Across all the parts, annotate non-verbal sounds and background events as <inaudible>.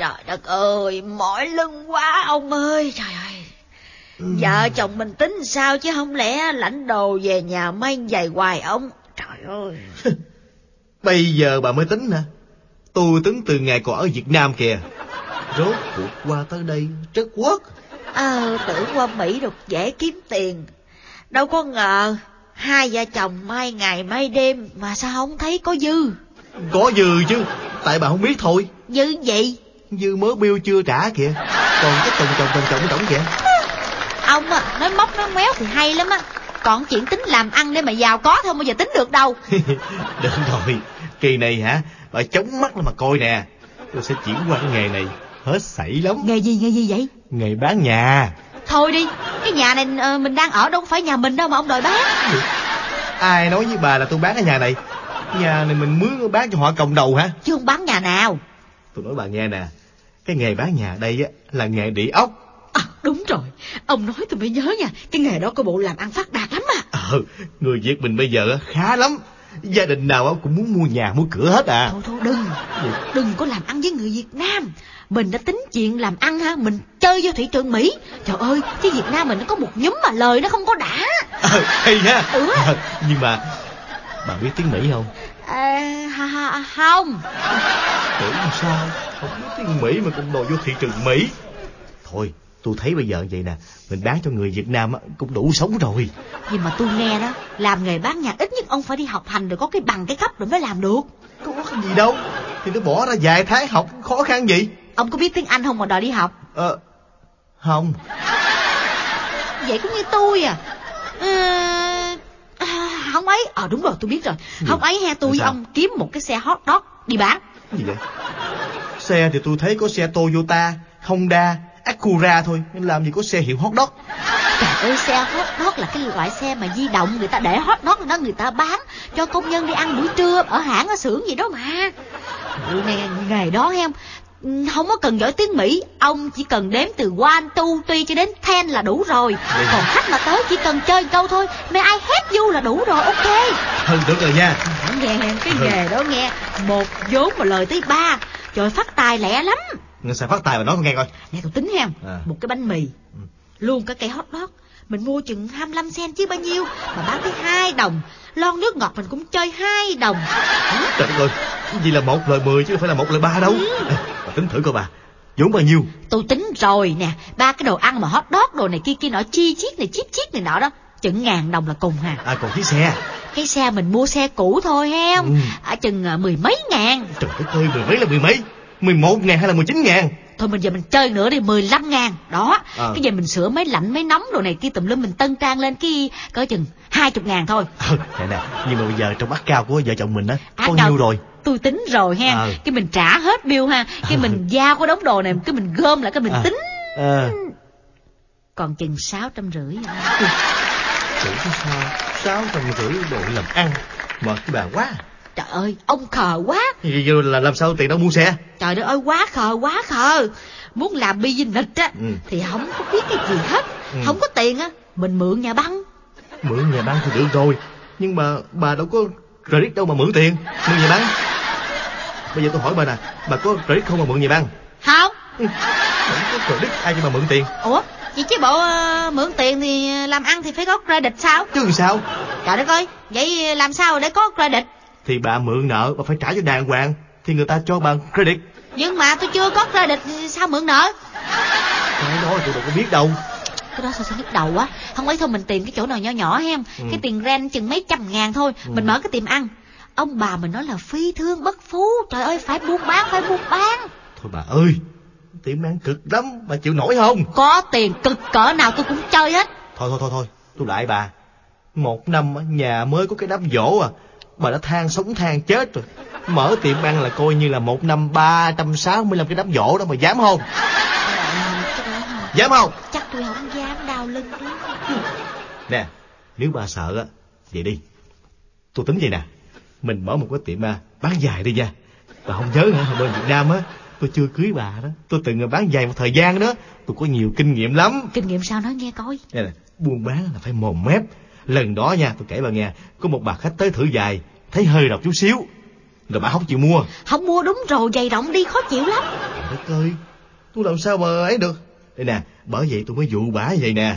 Trời đất ơi, mỏi lưng quá ông ơi, trời ơi. Vợ chồng mình tính sao chứ không lẽ lãnh đồ về nhà may giày hoài ông. Trời ơi. <laughs> Bây giờ bà mới tính hả? Tôi tính từ ngày còn ở Việt Nam kìa. Rốt cuộc qua tới đây, trất quốc. Ờ, tưởng qua Mỹ được dễ kiếm tiền. Đâu có ngờ, hai vợ chồng mai ngày mai đêm mà sao không thấy có dư. Có dư chứ, tại bà không biết thôi. Dư gì? Dư mớ bill chưa trả kìa. Còn cái chồng chồng chồng chồng chồng kìa. Ông á, nói móc nói méo thì hay lắm á. Còn chuyện tính làm ăn để mà giàu có không bao giờ tính được đâu. <laughs> Được rồi, kỳ này hả, bà chống mắt mà coi nè. Tôi sẽ chuyển qua cái nghề này, hết sảy lắm. Nghề gì, nghề gì vậy? Nghề bán nhà. Thôi đi, cái nhà này ờ, mình đang ở đâu phải nhà mình đâu mà ông đòi bán. Ai nói với bà là tôi bán cái nhà này? Nhà này mình mướn bán cho họ cộng đầu hả? Chứ không bán nhà nào. Tôi nói bà nghe nè, cái nghề bán nhà đây á là nghề địa ốc. À, đúng rồi, ông nói tôi mới nhớ nha, cái nghề đó có bộ làm ăn phát đạt lắm à. Ờ, người Việt mình bây giờ á, khá lắm. Gia đình nào cũng muốn mua nhà mua cửa hết à. Thôi thôi đừng, đừng có làm ăn với người Việt Nam. Mình đã tính chuyện làm ăn ha, mình chơi vô thị trường Mỹ. Trời ơi, cái Việt Nam mình nó có một nhóm mà lời nó không có đã. Ờ, hay ha. Ừ. Nhưng mà bà biết tiếng Mỹ không? À, ha, ha, không. Tưởng sao không biết tiếng Mỹ mà cũng đòi vô thị trường Mỹ. Thôi, tôi thấy bây giờ vậy nè, mình bán cho người Việt Nam á, cũng đủ sống rồi. Nhưng mà tôi nghe đó, làm nghề bán nhà ít nhất ông phải đi học hành rồi có cái bằng cái cấp rồi mới làm được. Có cái gì đâu, thì nó bỏ ra vài tháng học khó khăn gì. Ông có biết tiếng Anh không mà đòi đi học? Ờ, không. Vậy cũng như tôi à. À, không ấy, ờ đúng rồi tôi biết rồi. Không ấy ha tôi với ông kiếm một cái xe hot dog đi bán. Gì vậy? Xe thì tôi thấy có xe Toyota, Honda, Acura thôi, nhưng làm gì có xe hiệu hot dog. Trời ơi xe hot dog là cái loại xe mà di động người ta để hot dog đó người ta bán cho công nhân đi ăn buổi trưa ở hãng ở xưởng gì đó mà. Nghề đó em không có cần giỏi tiếng Mỹ, ông chỉ cần đếm từ one, two, three cho đến ten là đủ rồi. Còn khách mà tới chỉ cần chơi câu thôi, mấy ai hét du là đủ rồi, ok. Hơn được rồi nha. Nghe cái nghề đó nghe, một vốn mà lời tới ba, trời phát tài lẹ lắm. Người sẽ phát tài và nói con nghe coi. Nè tôi tính em, À. một cái bánh mì, Ừ. luôn cả cây hot dog. Mình mua chừng 25 cent chứ bao nhiêu, mà bán tới 2 đồng. Lon nước ngọt mình cũng chơi 2 đồng. Trời ơi, gì là một lời mười chứ không phải là một lời ba đâu. Ê, bà tính thử coi bà, vốn bao nhiêu? Tôi tính rồi nè, ba cái đồ ăn mà hot dog đồ này kia kia nọ chi chiết này chip chiết này nọ đó, chừng ngàn đồng là cùng hà. À còn chiếc xe. Cái xe mình mua xe cũ thôi em, Ừ. à, chừng à, mười mấy ngàn. Trời đất ơi, mười mấy là mười mấy? Mười một ngàn hay là mười chín ngàn? Thôi bây giờ mình chơi nữa đi 15 ngàn Đó Ờ. Cái giờ mình sửa máy lạnh máy nóng đồ này kia tùm lum mình tân trang lên cái Cỡ chừng 20 ngàn thôi <laughs> Ờ, nè nè, nhưng mà bây giờ trong mắt cao của vợ chồng mình á, À, có nhiêu rồi? Tôi tính rồi ha Ờ. Cái mình trả hết bill ha Cái mình giao cái đống đồ này Cái mình gom lại cái mình À. tính Ờ, Còn chừng sáu trăm rưỡi à. tưởng sao, sáu trăm rưỡi đồ làm ăn. Cái bà quá. Trời ơi ông khờ quá Vậy là làm sao tiền đâu mua xe? Trời đất ơi quá khờ quá khờ Muốn làm business á Ừ. Thì không có biết cái gì hết Ừ. Không có tiền á Mình mượn nhà băng Mượn nhà băng thì được rồi. Nhưng mà bà đâu có credit đâu mà mượn tiền. Mượn nhà băng. Bây giờ tôi hỏi bà nè, bà có credit không mà mượn nhà băng? Không Ừ, Không có credit ai cho bà mượn tiền? Ủa Vậy chứ bộ ờ, mượn tiền thì làm ăn thì phải có credit sao Chứ sao? Trời đất ơi Vậy làm sao để có credit Thì bà mượn nợ, bà phải trả cho đàng hoàng. Thì người ta cho bà credit. Nhưng mà tôi chưa có credit sao mượn nợ Cái đó tôi đâu có biết đâu. Cái đó sao sao nhức đầu quá Không ấy thôi mình tìm cái chỗ nào nhỏ nhỏ em Ừ. Cái tiền rent chừng mấy trăm ngàn thôi Ừ. Mình mở cái tiệm ăn Ông bà mình nói là phi thương bất phú Trời ơi phải buôn bán phải buôn bán Thôi bà ơi, tiệm ăn cực lắm, bà chịu nổi không? Có tiền cực cỡ nào tôi cũng chơi hết Thôi thôi thôi thôi, tôi lại bà. Một năm nhà mới có cái đám dỗ à, bà đã than sống than chết rồi. Mở tiệm ăn là coi như là một năm ba trăm sáu mươi lăm cái đám dỗ đó mà dám không? Đó hả? Dám không? Chắc tôi không dám đau lưng lắm Nè, nếu bà sợ á, vậy đi. Tôi tính vậy nè, mình mở một cái tiệm à, bán dài đi nha. Bà không nhớ hả, bên Việt Nam á, tôi chưa cưới bà đó. Tôi từng bán dài một thời gian đó, tôi có nhiều kinh nghiệm lắm. Kinh nghiệm sao nói nghe coi nè, buôn bán là phải mồm mép. Lần đó nha, tôi kể bà nghe, có một bà khách tới thử dài, thấy hơi độc chút xíu. Rồi bà không chịu mua. Không mua đúng rồi, giày rộng đi khó chịu lắm. Trời đất ơi, tôi làm sao mà ấy được. Đây nè, bởi vậy tôi mới dụ bà vậy nè.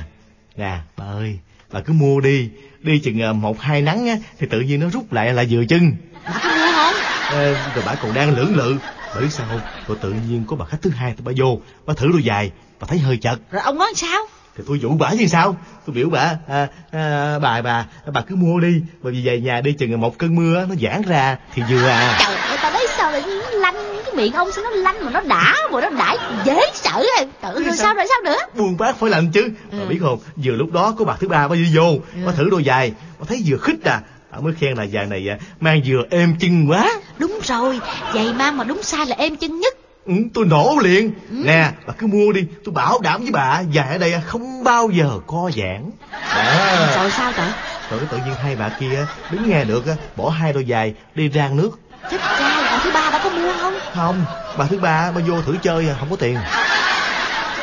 Nè, bà ơi, bà cứ mua đi. Đi chừng à, một hai nắng á, thì tự nhiên nó rút lại là vừa chân. Bà có mua không? Ê, rồi bà còn đang lưỡng lự. Bà biết sao không? Rồi tự nhiên có bà khách thứ hai tôi bà vô, bà thử đôi giày, bà thấy hơi chật. Rồi ông nói sao? Thì tôi dụ bà như sao tôi biểu bà à, à, bà bà bà cứ mua đi bởi vì về nhà đi chừng một cơn mưa nó giãn ra thì vừa à Trời ơi, tao nói sao lại lanh cái miệng ông sao nó lanh mà nó đã mà nó đã dễ sợ. Trời ơi, rồi sao rồi sao nữa? buồn bác phải lành chứ bà Ừ. biết không vừa lúc đó có bà thứ ba bà đi vô Ừ. bà thử đôi giày bà thấy vừa khích à bà mới khen là giày này à, mang vừa êm chân quá Đúng rồi, giày mang mà đúng sai là êm chân nhất. Ừ, tôi nổ liền Ừ. nè bà cứ mua đi tôi bảo đảm với bà giày ở đây à, không bao giờ co giãn đó Rồi sao trời? rồi tự nhiên hai bà kia đứng nghe được á, bỏ hai đôi giày đi rang nước Chết cha, bà thứ ba bà có mua không? không bà thứ ba bà vô thử chơi à, không có tiền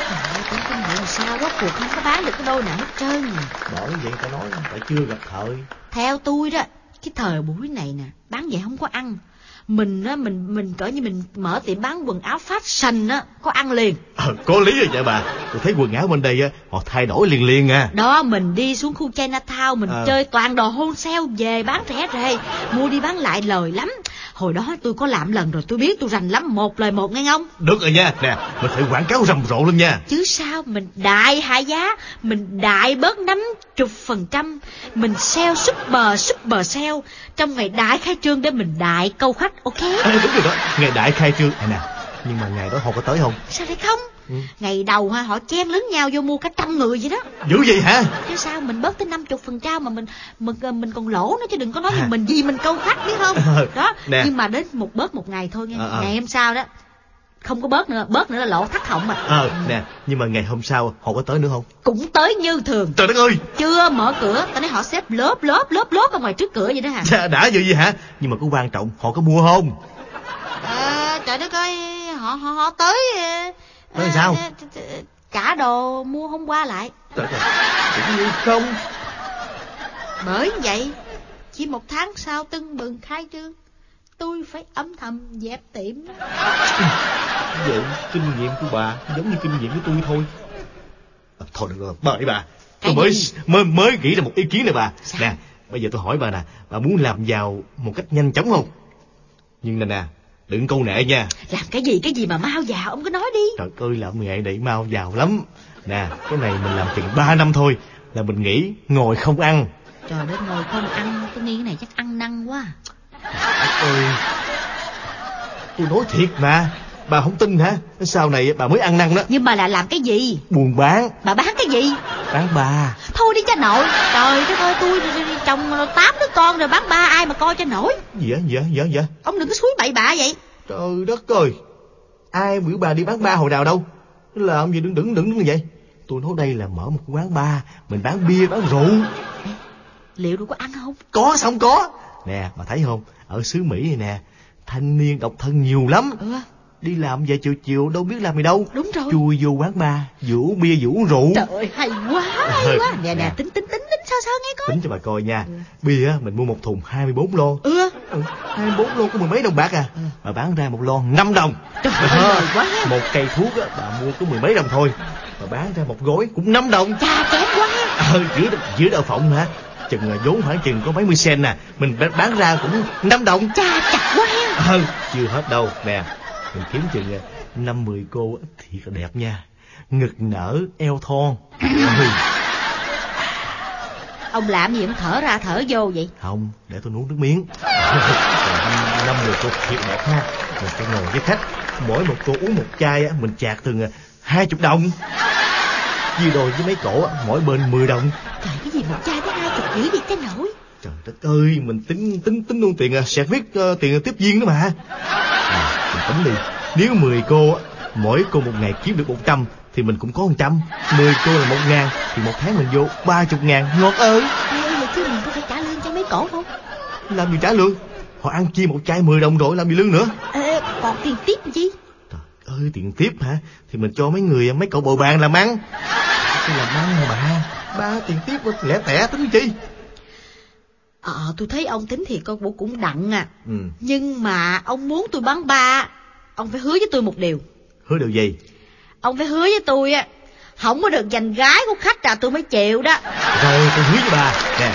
Trời ơi, làm sao rốt cuộc không có bán được cái đôi nào hết trơn. bởi vậy ta nói tại chưa gặp thời Theo tôi đó, cái thời buổi này nè, bán vậy không có ăn. Mình á, mình mình cỡ như mình mở tiệm bán quần áo fashion á, có ăn liền. Ờ, có lý rồi dạ bà tôi thấy quần áo bên đây á họ thay đổi liền liền à Đó, mình đi xuống khu Chinatown, mình Ờ. chơi toàn đồ wholesale về bán rẻ rề, mua đi bán lại lời lắm. Hồi đó tôi có làm lần rồi tôi biết tôi rành lắm, một lời một nghe không? được rồi nha nè mình phải quảng cáo rầm rộ lên nha Chứ sao, mình đại hạ giá, mình đại bớt năm chục phần trăm, mình sale super super sale trong ngày đại khai trương để mình đại câu khách, ok? à, đúng rồi đó ngày đại khai trương à, nè nhưng mà ngày đó họ có tới không Sao lại không? Ừ. Ngày đầu ha, họ chen lấn nhau vô mua cả trăm người vậy đó. dữ vậy hả Chứ sao mình bớt tới năm chục phần trăm mà mình mình mình còn lỗ nữa chứ đừng có nói À. là mình gì mình câu khách biết không? Ờ, <laughs> Đó, nè. nhưng mà đến một bớt một ngày thôi nha. Ờ, ờ. Ngày hôm sau đó không có bớt nữa, bớt nữa là lỗ thắt họng mà. ờ nè nhưng mà ngày hôm sau họ có tới nữa không Cũng tới như thường. trời đất ơi Chưa mở cửa, tao nói họ xếp lớp lớp lớp lớp ở ngoài trước cửa vậy đó hả? đã, đã vậy hả nhưng mà có quan trọng họ có mua không À, trời đất ơi, họ họ họ tới. Ờ, ờ, sao? ờ, ờ, ờ, Trả đồ mua hôm qua lại. cũng như không Bởi vậy, chỉ một tháng sau tưng bừng khai trương, tôi phải âm thầm dẹp tiệm. vậy kinh nghiệm của bà giống như kinh nghiệm của tôi thôi à, thôi được rồi bởi bà tôi mới mới mới nghĩ ra một ý kiến này bà Sao? nè bây giờ tôi hỏi bà nè bà muốn làm giàu một cách nhanh chóng không nhưng nè nè đừng câu nệ nha Làm cái gì cái gì mà mau vào, ông cứ nói đi. trời ơi làm nghề này mau giàu lắm nè cái này mình làm chừng ba năm thôi là mình nghĩ ngồi không ăn Trời đất ngồi không ăn, tôi nghĩ cái này chắc ăn năn quá. Trời ơi tôi nói thiệt mà bà không tin hả sau này bà mới ăn năn đó Nhưng mà là làm cái gì? buồn bán Bà bán cái gì? Bán bà Thôi đi cha nội. Trời đất ơi, tôi chồng tám đứa con rồi bán ba ai mà coi cho nổi. gì á gì á Ông đừng có suối bậy bạ vậy. Trời đất ơi. Ai biểu bà đi bán ba hồi nào đâu? Làm gì đứng đứng đứng như vậy? Tôi nói đây là mở một quán bar Mình bán bia bán rượu. Liệu tôi có ăn không? Có sao không có. Nè bà thấy không? Ở xứ Mỹ này nè Thanh niên độc thân nhiều lắm. Ừ, Đi làm về chiều chiều đâu biết làm gì đâu đúng rồi. Chui vô quán bar uống bia uống rượu Trời ơi, hay quá, hay Ừ, quá. Nè nè, tính tính tính tính sao sao nghe coi. Tính cho bà coi nha Ừ. Bia á, mình mua một thùng 24 lon Ừ, ừ, 24 lon có mười mấy đồng bạc à Ừ. Bà bán ra một lon 5 đồng trời ơi, lời quá. một cây thuốc á, bà mua có mười mấy đồng thôi bà bán ra một gói cũng năm đồng Cha chém quá. ờ giữa giữa đậu phộng hả chừng là vốn khoảng chừng có mấy mươi sen nè mình bán- ra cũng năm đồng Cha chặt quá. ờ chưa hết đâu nè mình kiếm chừng à, năm mười cô thiệt là đẹp nha. Ngực nở eo thon. <laughs> Ông làm gì ông thở ra thở vô vậy? không để tôi nuốt nước miếng. <laughs> Năm mười cô thiệt đẹp ha. Mình phải ngồi với khách. Mỗi một cô uống một chai á mình chạc từng hai chục đồng. Chia đôi với mấy cổ mỗi bên 10 đồng. Trời cái gì một chai tới hai chục dữ vậy cái nổi. Trời đất ơi, mình tính tính tính luôn tiền à, sẹt viết ờ, tiền tiếp viên đó mà. À, <laughs> tính đi, nếu 10 cô mỗi cô một ngày kiếm được 100 thì mình cũng có 100. 10 cô là 1 ngàn thì một tháng mình vô 30 ngàn, ngọt ơi. Ê, chứ mình có phải trả lương cho mấy cổ không? Làm gì trả lương? Họ ăn chia một chai 10 đồng rồi làm gì lương nữa? Ê, còn tiền tiếp chi? Trời ơi, tiền tiếp hả? Thì mình cho mấy người mấy cậu bồi bàn làm ăn. Cái làm ăn mà bà, ba tiền tiếp lẻ tẻ tính chi? Ờ, tôi thấy ông tính thiệt con cũng đặng à. Ừ. Nhưng mà ông muốn tôi bán ba, ông phải hứa với tôi một điều. Hứa điều gì? Ông phải hứa với tôi á, không có được giành gái của khách à tôi mới chịu đó. Rồi tôi hứa với bà. Nè,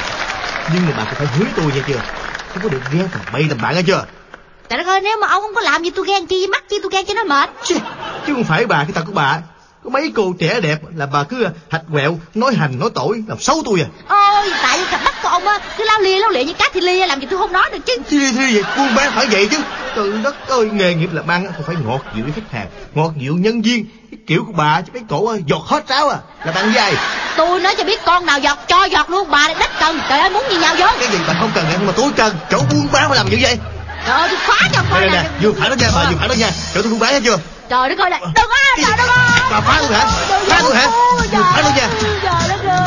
nhưng mà bà cũng phải hứa với tôi nha chưa? Không có được ghen tầm bay tầm bạn nghe chưa? Trời đất ơi, nếu mà ông không có làm gì tôi ghen chi, mắc chi tôi ghen cho nó mệt. Chứ, chứ không phải bà cái tật của bà. Có mấy cô trẻ đẹp là bà cứ hạch quẹo, nói hành, nói tội, làm xấu tôi à. Ôi, tại vì cặp mắt của ông á, cứ lao lia lao lịa như cá thì lia, làm gì tôi không nói được chứ. Thi thi vậy, buôn bán phải vậy chứ. Trời đất ơi, nghề nghiệp làm ăn tôi phải ngọt dịu với khách hàng, ngọt dịu nhân viên. Cái kiểu của bà chứ cái cổ à, giọt hết ráo à, là bạn với ai? Tôi nói cho biết con nào giọt cho giọt luôn, bà đất cần, trời ơi muốn gì nhau vô. Cái gì bà không cần nhưng mà tôi cần, chỗ buôn bán phải làm như vậy. Trời ơi, tôi phá cho coi Nè vừa phải đó nha, bà vừa phải đó nha, chỗ tôi buôn bán hết chưa? Trời đất ơi, này, đừng á, trời đất ơi. Bà phá luôn hả? Phá luôn hả? Phá luôn nha. Trời đất ơi.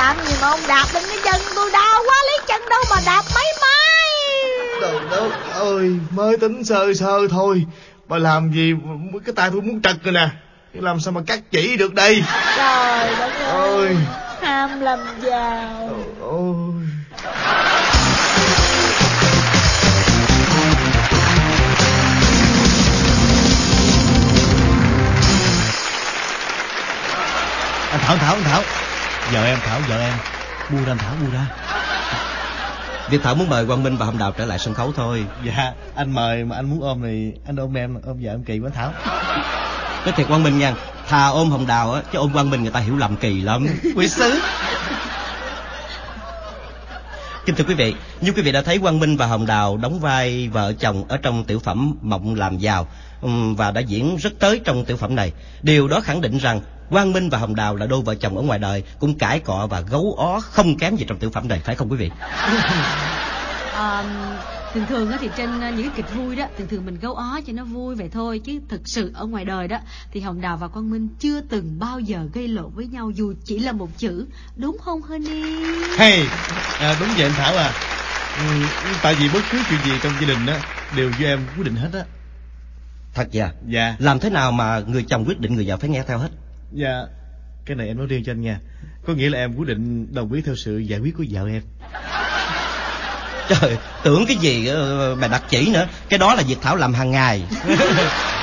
Làm gì mà ông đạp lên cái chân tôi đau quá, lấy chân đâu mà đạp mấy máy. Trời đất ơi, mới tính sơ sơ thôi. Bà làm gì, cái tay tôi muốn trật rồi nè. Làm sao mà cắt chỉ được đây? Trời đất ơi. Ôi. Ham làm giàu. Ôi. Anh Thảo, Thảo, anh Thảo. Vợ em, Thảo, vợ em. Buông ra, Thảo, buông ra. Việt Thảo muốn mời Quang Minh và Hồng Đào trở lại sân khấu thôi. Dạ, anh mời mà anh muốn ôm thì anh ôm em, ôm vợ em kỳ quá Thảo. Nói thiệt Quang Minh nha, thà ôm Hồng Đào á, chứ ôm Quang Minh người ta hiểu lầm kỳ lắm. Quý sứ. Kính thưa quý vị, như quý vị đã thấy Quang Minh và Hồng Đào đóng vai vợ chồng ở trong tiểu phẩm Mộng làm giàu và đã diễn rất tới trong tiểu phẩm này. Điều đó khẳng định rằng Quang Minh và Hồng Đào là đôi vợ chồng ở ngoài đời cũng cãi cọ và gấu ó không kém gì trong tiểu phẩm này phải không quý vị? <laughs> Um, thường thường á thì trên ờ, những cái kịch vui đó thường thường mình gấu ó cho nó vui vậy thôi chứ thực sự ở ngoài đời đó thì hồng đào và quang minh chưa từng bao giờ gây lộn với nhau dù chỉ là một chữ đúng không honey Hey, à, đúng vậy anh Thảo à. Ừ, tại vì bất cứ chuyện gì trong gia đình á đều do em quyết định hết á. Thật dạ. Dạ, Làm thế nào mà người chồng quyết định người vợ phải nghe theo hết? dạ. Cái này em nói riêng cho anh nha. Có nghĩa là em quyết định đồng ý theo sự giải quyết của vợ em. Trời, tưởng cái gì ờ, bà đặt chỉ nữa, cái đó là việc Thảo làm hàng ngày. <laughs>